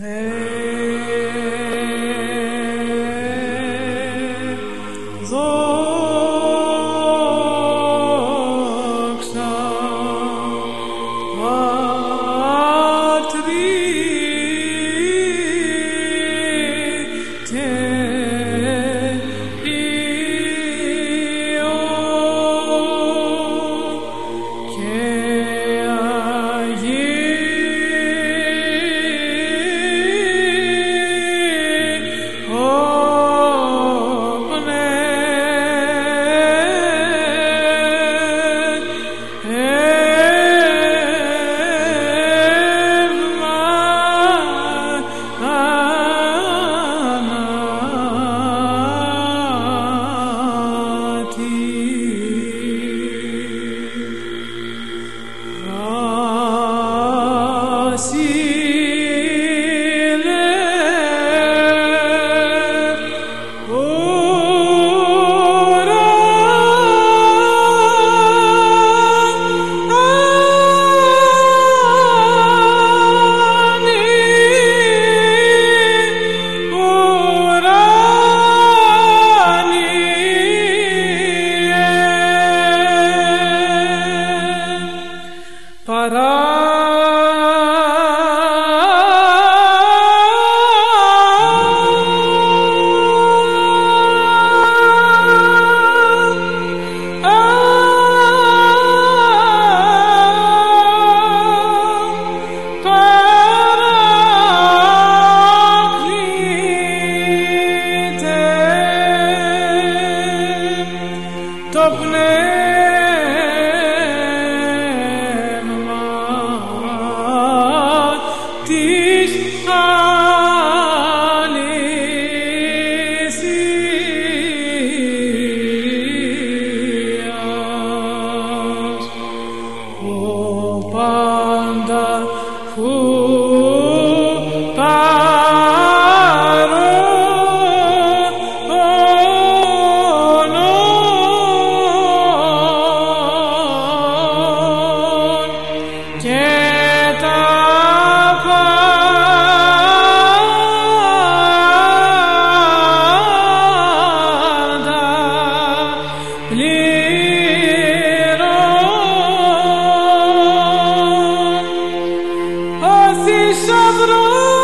Hey Top name. who assim chadrou